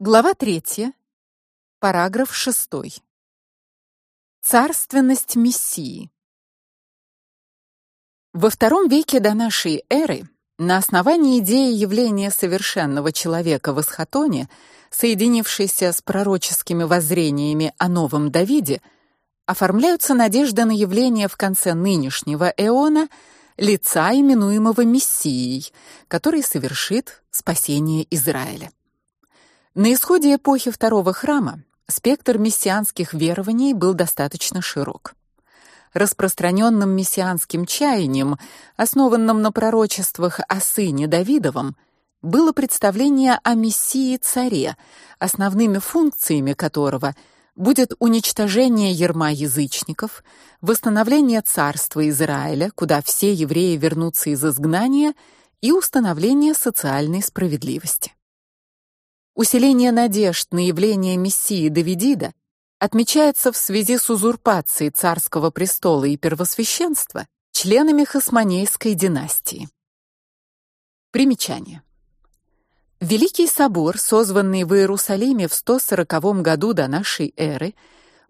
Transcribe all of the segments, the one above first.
Глава 3. Параграф 6. Царственность Мессии. Во втором веке до нашей эры на основании идеи явления совершенного человека в Исхатоне, соединившейся с пророческими воззрениями о новом Давиде, оформляются надежды на явление в конце нынешнего эона лица именуемого Мессией, который совершит спасение Израиля. На исходе эпохи второго храма спектр мессианских верований был достаточно широк. Распространенным мессианским чаянием, основанным на пророчествах о сыне Давидовом, было представление о мессии-царе, основными функциями которого будет уничтожение ярма язычников, восстановление царства Израиля, куда все евреи вернутся из изгнания, и установление социальной справедливости. Усиление надежд на явление мессии Давидида отмечается в связи с узурпацией царского престола и первосвященства членами хасмонейской династии. Примечание. Великий собор, созванный в Иерусалиме в 140 году до нашей эры,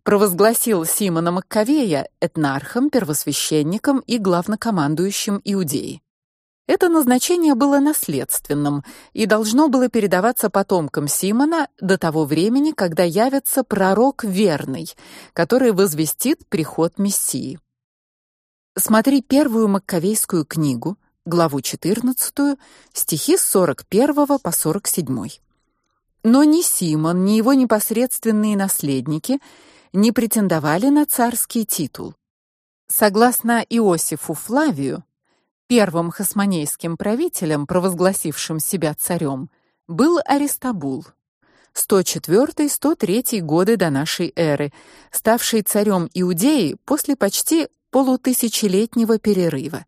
провозгласил Симона Маккавея этнархом, первосвященником и главнокомандующим Иудеи. Это назначение было наследственным и должно было передаваться потомкам Симона до того времени, когда явится пророк верный, который возвестит приход Мессии. Смотри первую Маккавейскую книгу, главу 14, стихи с 41 по 47. Но ни Симон, ни его непосредственные наследники не претендовали на царский титул. Согласно Иосифу Флавию, Первым хасмонейским правителем, провозгласившим себя царем, был Аристабул. 104-103 годы до нашей эры, ставший царем Иудеи после почти полутысячелетнего перерыва.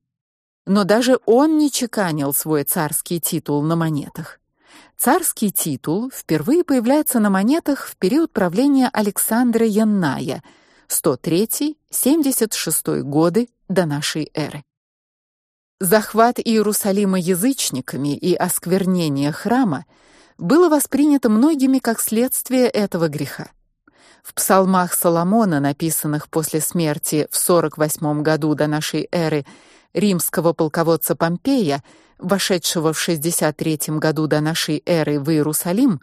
Но даже он не чеканил свой царский титул на монетах. Царский титул впервые появляется на монетах в период правления Александра Янная 103-76 годы до нашей эры. Захват Иерусалима язычниками и осквернение храма было воспринято многими как следствие этого греха. В псалмах Соломона, написанных после смерти в 48 году до нашей эры римского полководца Помпея, вошедшего в 63 году до нашей эры в Иерусалим,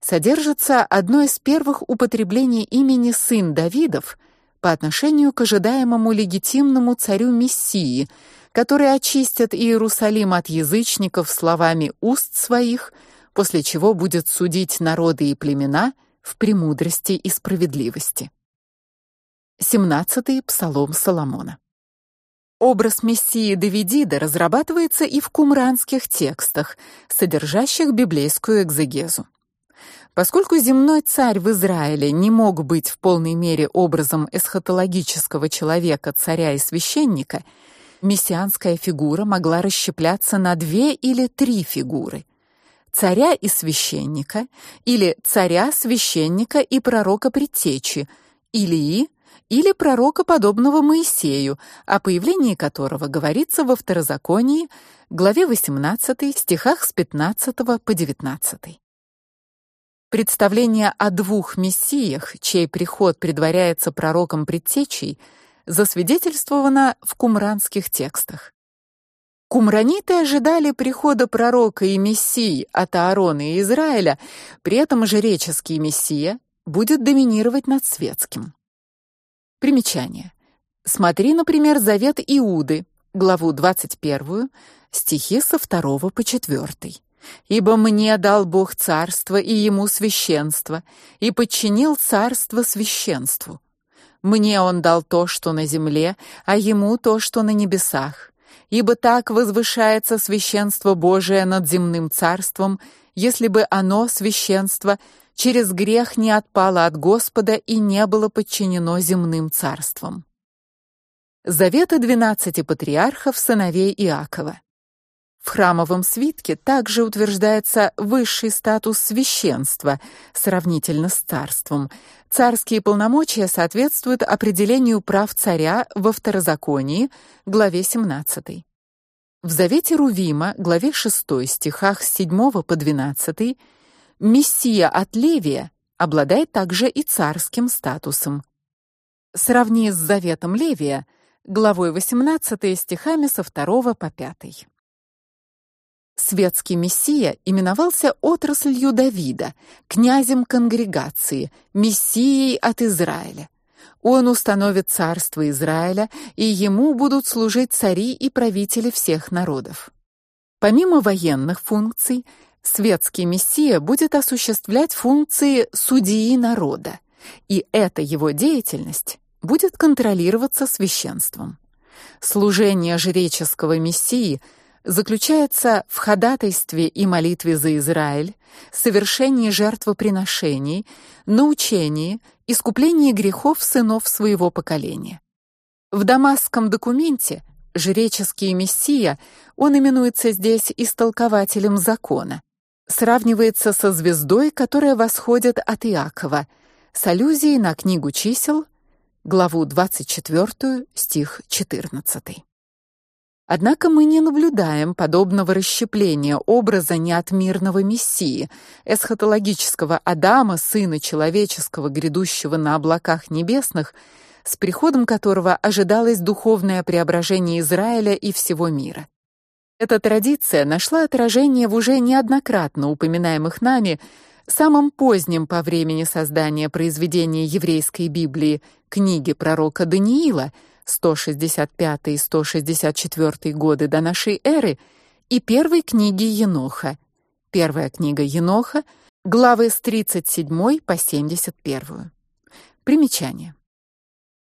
содержится одно из первых употреблений имени сын Давидов по отношению к ожидаемому легитимному царю Мессии – которые очистят Иерусалим от язычников словами уст своих, после чего будет судить народы и племена в премудрости и справедливости. 17-й Псалом Соломона. Образ мессии Давидида разрабатывается и в кумранских текстах, содержащих библейскую экзегезу. Поскольку земной царь в Израиле не мог быть в полной мере образом эсхатологического человека, царя и священника, мессианская фигура могла расщепляться на две или три фигуры: царя и священника, или царя, священника и пророка предтечи, Илии, или пророка подобного Моисею, о появлении которого говорится во Второзаконии, главе 18, стихах с 15 по 19. Представление о двух мессиях, чей приход предваряется пророком предтечей, засвидетельствовано в кумранских текстах. Кумраниты ожидали прихода пророка и мессии от Аарона и Израиля, при этом жреческий мессия будет доминировать над светским. Примечание. Смотри, например, Завет Иуды, главу 21, стихи со 2 по 4. Ибо мне дал Бог царство и ему священство, и подчинил царство священству. Мне он дал то, что на земле, а ему то, что на небесах. Ибо так возвышается священство Божие над земным царством, если бы оно, священство, через грех не отпало от Господа и не было подчинено земным царствам. Заветы двенадцати патриархов сыновей Иакова. В храмовом свитке также утверждается высший статус священства сравнительно с царством. Царские полномочия соответствуют определению прав царя во Второзаконии, главе 17. В Завете Рувима, главе 6, стихах с 7 по 12, Мессия от Левия обладает также и царским статусом. Сравни с Заветом Левия, главой 18 стихами со 2 по 5. Светский мессия именовался отраслью Давида, князем конгрегации, мессией от Израиля. Он установит царство Израиля, и ему будут служить цари и правители всех народов. Помимо военных функций, светский мессия будет осуществлять функции судьи народа, и эта его деятельность будет контролироваться священством. Служение жреческого мессии заключается в ходатайстве и молитве за Израиль, совершении жертвоприношений, научении, искуплении грехов сынов своего поколения. В дамасском документе жреческий мессия, он именуется здесь истолкователем закона, сравнивается со звездой, которая восходит от Иакова, с аллюзией на книгу чисел, главу 24, стих 14. Однако мы не наблюдаем подобного расщепления образа неотмирного мессии, эсхатологического Адама, сына человеческого, грядущего на облаках небесных, с приходом которого ожидалось духовное преображение Израиля и всего мира. Эта традиция нашла отражение в уже неоднократно упоминаемых нами самом позднем по времени создания произведения еврейской Библии книги пророка Даниила – 165 и 164 годы до нашей эры и первой книги Еноха. Первая книга Еноха, главы с 37 по 71. Примечание.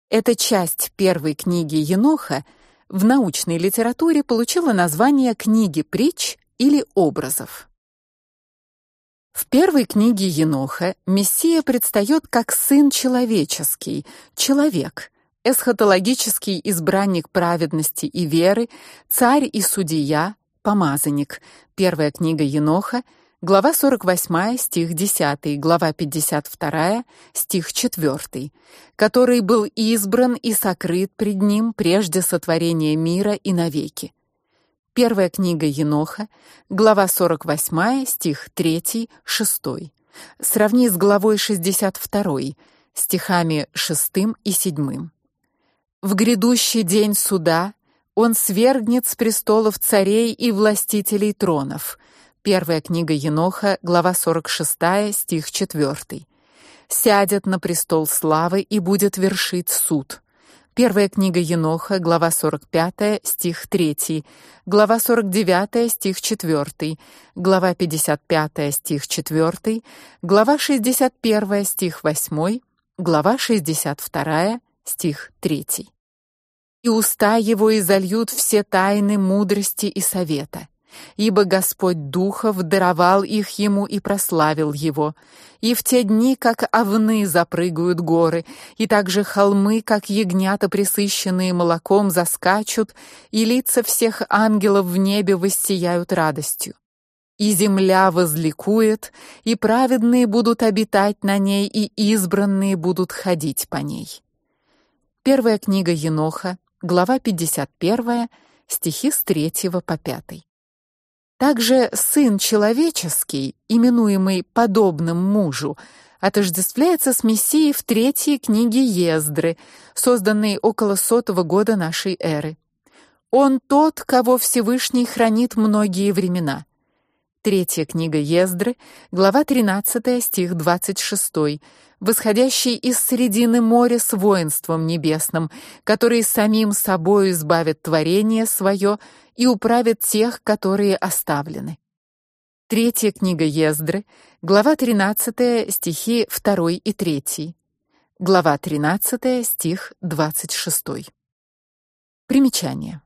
Эта часть первой книги Еноха в научной литературе получила название книги притч или образов. В первой книге Еноха Мессия предстает как сын человеческий, человек, эсхатологический избранник праведности и веры, царь и судья, помазанник. Первая книга Еноха, глава 48, стих 10, глава 52, стих 4, который был избран и сокрыт пред ним прежде сотворения мира и навеки. Первая книга Еноха, глава 48, стих 3, 6. Сравни с главой 62, стихами 6 и 7. В грядущий день суда он свергнет с престолов царей и властителей тронов. Первая книга Еноха, глава 46, стих 4. Сядет на престол славы и будет вершить суд. Первая книга Еноха, глава 45, стих 3, глава 49, стих 4, глава 55, стих 4, глава 61, стих 8, глава 62, стих 3 и уста его изольют все тайны мудрости и совета. Ибо Господь духов даровал их ему и прославил его. И в те дни, как овны запрыгают горы, и также холмы, как ягнята пресыщенные молоком, заскачут, и лица всех ангелов в небе воссияют радостью. И земля возликует, и праведные будут обитать на ней, и избранные будут ходить по ней. Первая книга Еноха, глава 51, стихи с 3 по 5. Также сын человеческий, именуемый подобным мужу, отождествляется с Мессией в третьей книге Ездры, созданной около сотого года нашей эры. Он тот, кого Всевышний хранит многие времена. Третья книга Ездры, глава 13, стих 26 восходящий из середины моря с воинством небесным, который самим собой избавит творение свое и управит тех, которые оставлены. Третья книга Ездры, глава 13, стихи 2 и 3. Глава 13, стих 26. Примечание.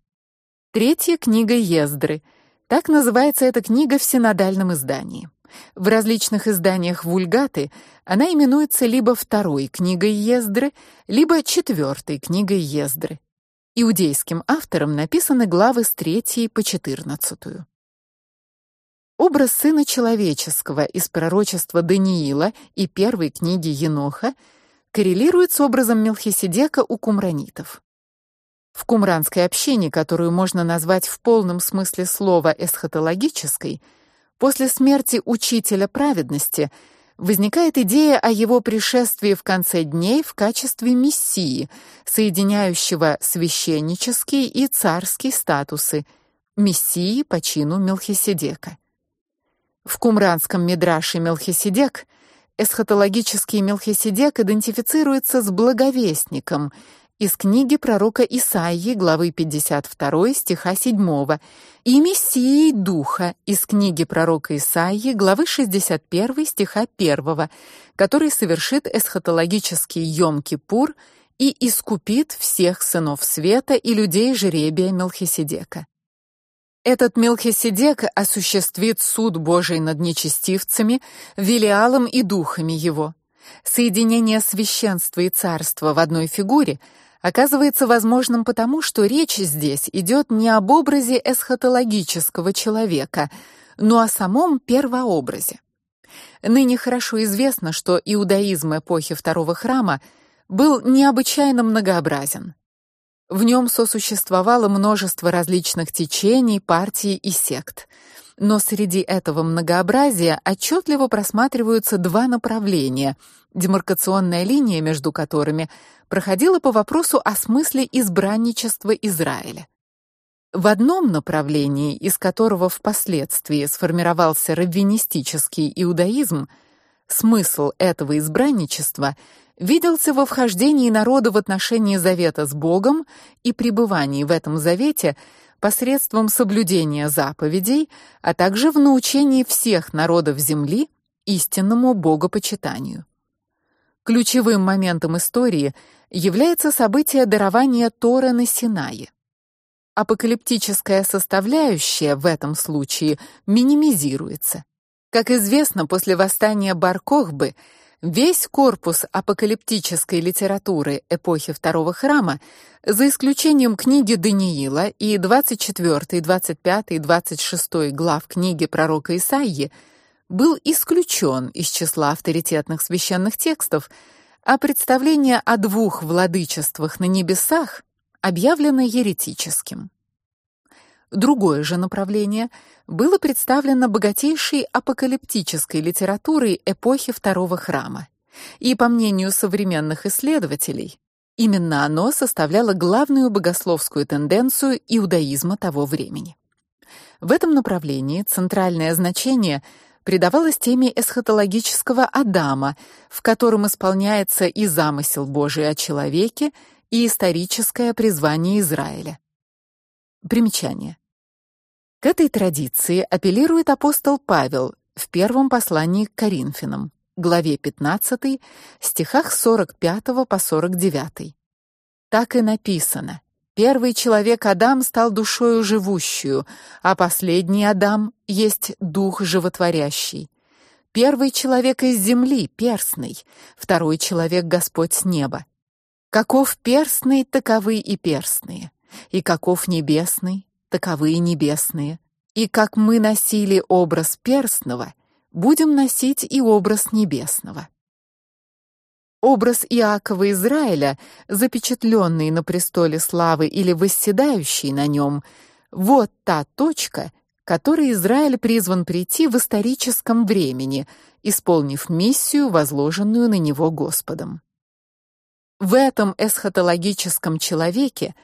Третья книга Ездры. Так называется эта книга в синодальном издании. В различных изданиях Вульгаты она именуется либо второй книгой Ездры, либо четвертой книгой Ездры. Иудейским автором написаны главы с 3 по 14. Образ сына человеческого из пророчества Даниила и первой книги Еноха коррелирует с образом Мелхиседека у кумранитов. В кумранской общине, которую можно назвать в полном смысле слова эсхатологической, После смерти учителя праведности возникает идея о его пришествии в конце дней в качестве мессии, соединяющего священнический и царский статусы, мессии по чину Мелхиседека. В кумранском мидраше Мелхиседек эсхатологический Мелхиседек идентифицируется с благовестником из книги пророка Исаии, главы 52, стиха 7, и мессией духа из книги пророка Исаии, главы 61, стиха 1, который совершит эсхатологический Йом-Кипур и искупит всех сынов света и людей жребия Мелхиседека. Этот Мелхиседек осуществит суд Божий над нечестивцами, Велиалом и духами его. Соединение священства и царства в одной фигуре оказывается возможным потому, что речь здесь идет не об образе эсхатологического человека, но о самом первообразе. Ныне хорошо известно, что иудаизм эпохи Второго храма был необычайно многообразен. В нем сосуществовало множество различных течений, партий и сект. Но среди этого многообразия отчетливо просматриваются два направления, демаркационная линия между которыми проходила по вопросу о смысле избранничества Израиля. В одном направлении, из которого впоследствии сформировался раввинистический иудаизм, смысл этого избранничества виделся во вхождении народа в отношения завета с Богом и пребывании в этом завете посредством соблюдения заповедей, а также в научении всех народов земли истинному богопочитанию. Ключевым моментом истории является событие дарования Торы на Синае. Апокалиптическая составляющая в этом случае минимизируется. Как известно, после восстания Бар-Кохбы Весь корпус апокалиптической литературы эпохи Второго храма, за исключением книги Даниила и 24, 25 и 26 глав книги пророка Исаии, был исключен из числа авторитетных священных текстов, а представление о двух владычествах на небесах объявлено еретическим. Другое же направление было представлено богатейшей апокалиптической литературой эпохи Второго храма. И по мнению современных исследователей, именно оно составляло главную богословскую тенденцию иудаизма того времени. В этом направлении центральное значение придавалось теме эсхатологического Адама, в котором исполняется и замысел Божий о человеке, и историческое призвание Израиля. Примечание. К этой традиции апеллирует апостол Павел в первом послании к Коринфянам, главе 15, стихах 45 по 49. Так и написано: Первый человек Адам стал душою живущую, а последний Адам есть дух животворящий. Первый человек из земли перстный, второй человек Господь с неба. Каков перстный, таковы и перстные, и каков небесный, таковы небесные. И как мы носили образ перстного, будем носить и образ небесного. Образ Иакова Израиля, запечатленный на престоле славы или восседающий на нем, вот та точка, которой Израиль призван прийти в историческом времени, исполнив миссию, возложенную на него Господом. В этом эсхатологическом человеке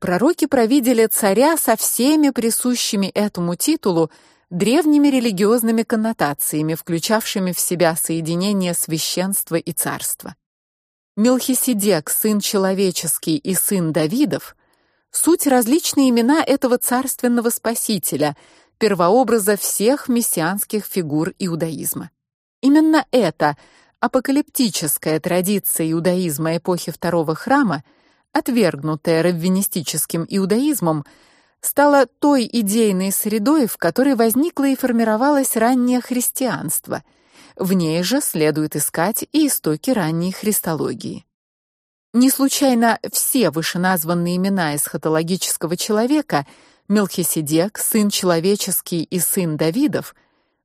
Пророки провидели царя со всеми присущими этому титулу древними религиозными коннотациями, включавшими в себя соединение священства и царства. Мелхиседек, сын человеческий и сын Давидов, суть различные имена этого царственного спасителя, первообраза всех мессианских фигур иудаизма. Именно эта апокалиптическая традиция иудаизма эпохи Второго храма – отвергнутая раввинистическим иудаизмом, стала той идейной средой, в которой возникло и формировалось раннее христианство. В ней же следует искать и истоки ранней христологии. Не случайно все вышеназванные имена эсхатологического человека Мелхиседек, сын человеческий и сын Давидов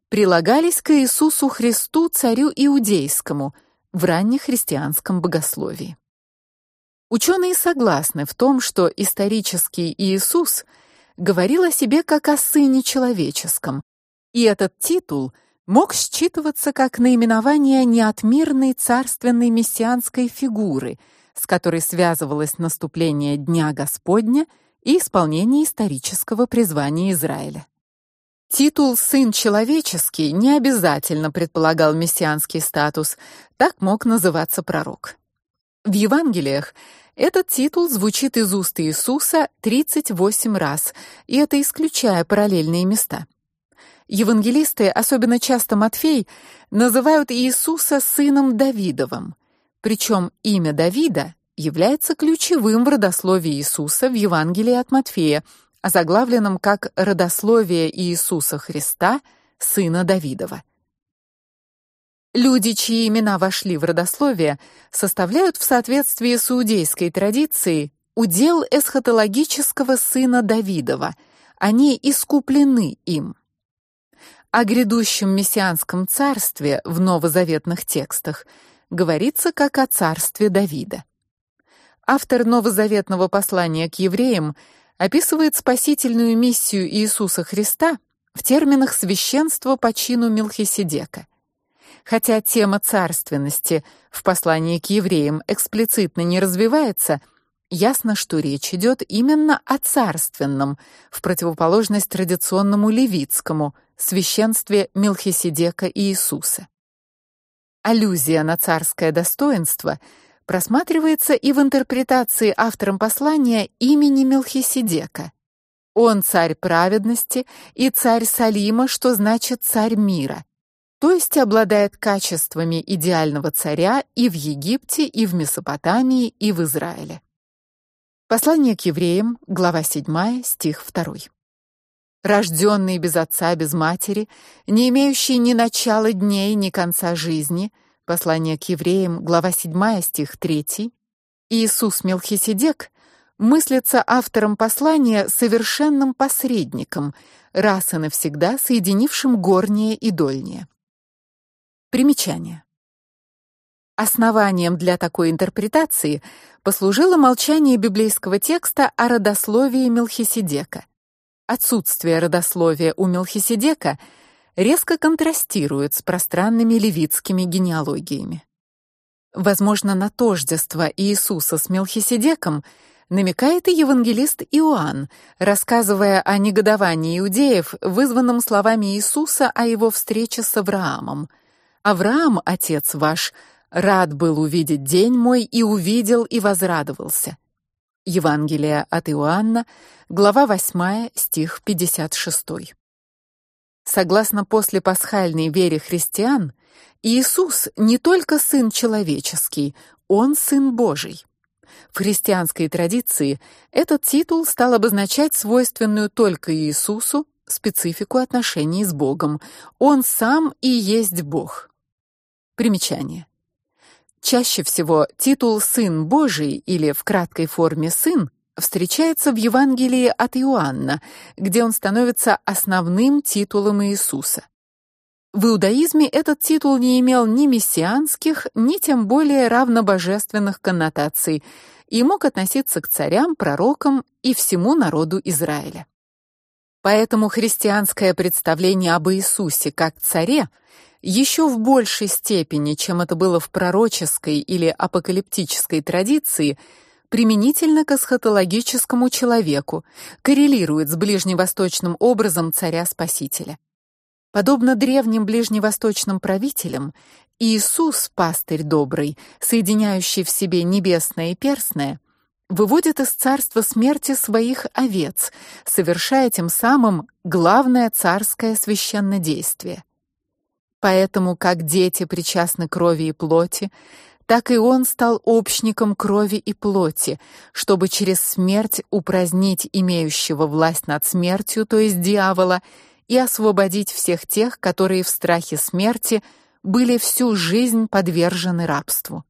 прилагались к Иисусу Христу, царю иудейскому, в раннехристианском богословии. Ученые согласны в том, что исторический Иисус говорил о себе как о сыне человеческом, И этот титул мог считываться как наименование неотмирной царственной мессианской фигуры, с которой связывалось наступление дня Господня и исполнение исторического призвания Израиля. Титул сын человеческий не обязательно предполагал мессианский статус, так мог называться пророк. В Евангелиях этот титул звучит из уст Иисуса 38 раз, и это исключая параллельные места. Евангелисты, особенно часто Матфей, называют Иисуса сыном Давидовым. Причем имя Давида является ключевым в родословии Иисуса в Евангелии от Матфея, озаглавленном как родословие Иисуса Христа, сына Давидова. Люди, чьи имена вошли в родословие, составляют в соответствии с иудейской традицией удел эсхатологического сына Давидова. Они искуплены им. О грядущем мессианском царстве в новозаветных текстах говорится как о царстве Давида. Автор новозаветного послания к евреям описывает спасительную миссию Иисуса Христа в терминах священства по чину Мелхиседека. Хотя тема царственности в послании к евреям эксплицитно не развивается, ясно, что речь идет именно о царственном, в противоположность традиционному левитскому священстве Мелхиседека и Иисуса. Аллюзия на царское достоинство — просматривается и в интерпретации автором послания имени Мелхиседека. Он царь праведности и царь Салима, что значит царь мира. То есть обладает качествами идеального царя и в Египте, и в Месопотамии, и в Израиле. Послание к евреям, глава 7, стих 2. Рожденный без отца, без матери, не имеющий ни начала дней, ни конца жизни, Послание к евреям, глава 7, стих 3. Иисус Мелхиседек мыслится автором послания совершенным посредником, раз и навсегда соединившим горнее и дольнее. Примечание. Основанием для такой интерпретации послужило молчание библейского текста о родословии Мелхиседека. Отсутствие родословия у Мелхиседека — резко контрастирует с пространными левитскими генеалогиями. Возможно, на тождество Иисуса с Мелхиседеком намекает и евангелист Иоанн, рассказывая о негодовании иудеев, вызванном словами Иисуса о его встрече с Авраамом. Авраам, отец ваш, рад был увидеть день мой и увидел и возрадовался. Евангелие от Иоанна, глава 8, стих 56. Согласно послепасхальной вере христиан, Иисус не только сын человеческий, он сын Божий. В христианской традиции этот титул стал обозначать свойственную только Иисусу специфику отношений с Богом. Он сам и есть Бог. Примечание. Чаще всего титул сын Божий или в краткой форме сын встречается в Евангелии от Иоанна, где он становится основным титулом Иисуса. В иудаизме этот титул не имел ни мессианских, ни тем более равнобожественных коннотаций и мог относиться к царям, пророкам и всему народу Израиля. Поэтому христианское представление об Иисусе как царе еще в большей степени, чем это было в пророческой или апокалиптической традиции, применительно к эсхатологическому человеку, коррелирует с ближневосточным образом царя-спасителя. Подобно древним ближневосточным правителям, Иисус, пастырь добрый, соединяющий в себе небесное и перстное, выводит из царства смерти своих овец, совершая тем самым главное царское священнодействие. Поэтому, как дети причастны крови и плоти, так и он стал общником крови и плоти, чтобы через смерть упразднить имеющего власть над смертью, то есть дьявола, и освободить всех тех, которые в страхе смерти были всю жизнь подвержены рабству.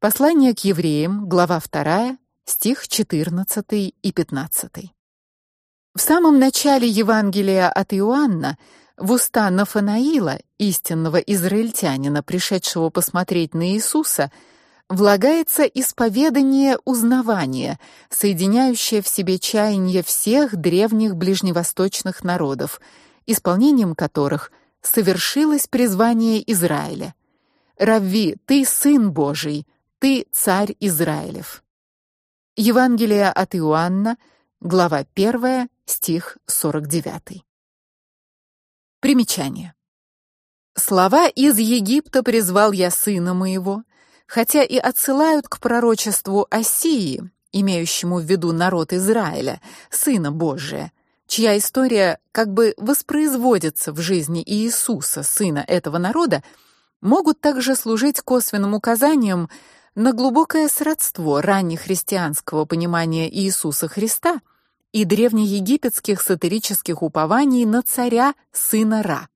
Послание к евреям, глава 2, стих 14 и 15. В самом начале Евангелия от Иоанна в уста Нафанаила, истинного израильтянина, пришедшего посмотреть на Иисуса, влагается исповедание узнавания, соединяющее в себе чаяние всех древних ближневосточных народов, исполнением которых совершилось призвание Израиля. Равви, ты сын Божий, ты царь Израилев. Евангелие от Иоанна, глава 1, стих 49. Примечание. Слова из Египта призвал я сына моего, хотя и отсылают к пророчеству Осии, имеющему в виду народ Израиля, сына Божия, чья история как бы воспроизводится в жизни Иисуса, сына этого народа, могут также служить косвенным указанием на глубокое сродство раннехристианского понимания Иисуса Христа и древнеегипетских сатирических упований на царя сына Ра.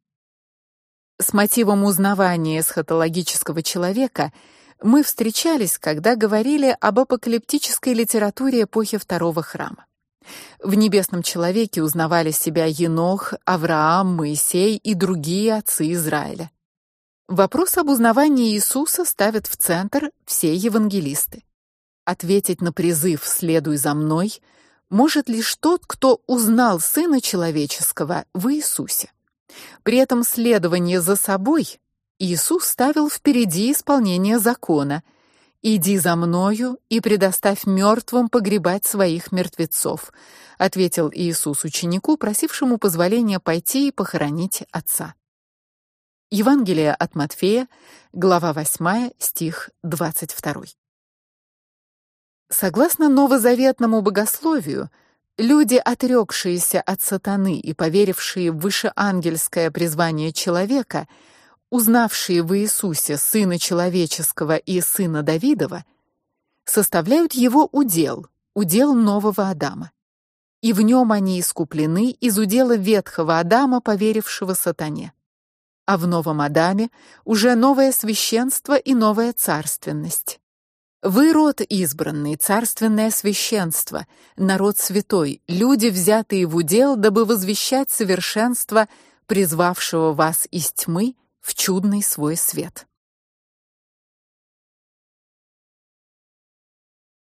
С мотивом узнавания эсхатологического человека мы встречались, когда говорили об апокалиптической литературе эпохи Второго храма. В небесном человеке узнавали себя Енох, Авраам, Моисей и другие отцы Израиля. Вопрос об узнавании Иисуса ставят в центр все евангелисты. Ответить на призыв "Следуй за мной" может лишь тот, кто узнал сына человеческого в Иисусе. При этом следование за собой Иисус ставил впереди исполнения закона. Иди за мною и предоставь мертвым погребать своих мертвецов, ответил Иисус ученику, просившему позволения пойти и похоронить отца. Евангелие от Матфея, глава 8, стих 22. Согласно новозаветному богословию, люди, отрекшиеся от сатаны и поверившие в вышеангельское призвание человека, узнавшие в Иисусе сына человеческого и сына Давидова, составляют его удел, удел нового Адама. И в нем они искуплены из удела ветхого Адама, поверившего сатане а в новом Адаме уже новое священство и новая царственность. Вы род избранный, царственное священство, народ святой, люди, взятые в удел, дабы возвещать совершенство призвавшего вас из тьмы в чудный свой свет.